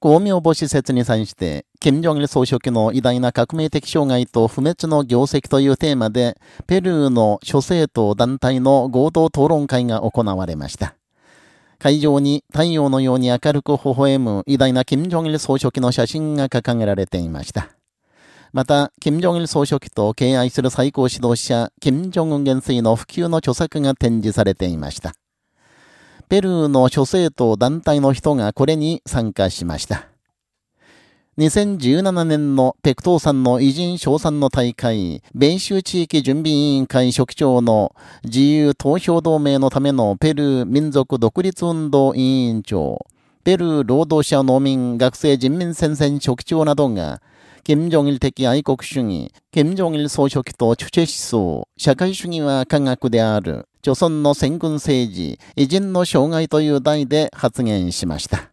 公明母施設に際して、金正日総書記の偉大な革命的障害と不滅の業績というテーマで、ペルーの諸政党団体の合同討論会が行われました。会場に太陽のように明るく微笑む偉大な金正日総書記の写真が掲げられていました。また、金正日総書記と敬愛する最高指導者、金正恩元帥の普及の著作が展示されていました。ペルーの諸政党団体の人がこれに参加しました。2017年のペクトーさんの偉人賞賛の大会、米州地域準備委員会書記長の自由投票同盟のためのペルー民族独立運動委員長、ペルー労働者農民学生人民戦線書記長などが、金正日的愛国主義、金正日総書記と主治思想、社会主義は科学である、朝鮮の戦軍政治、偉人の障害という題で発言しました。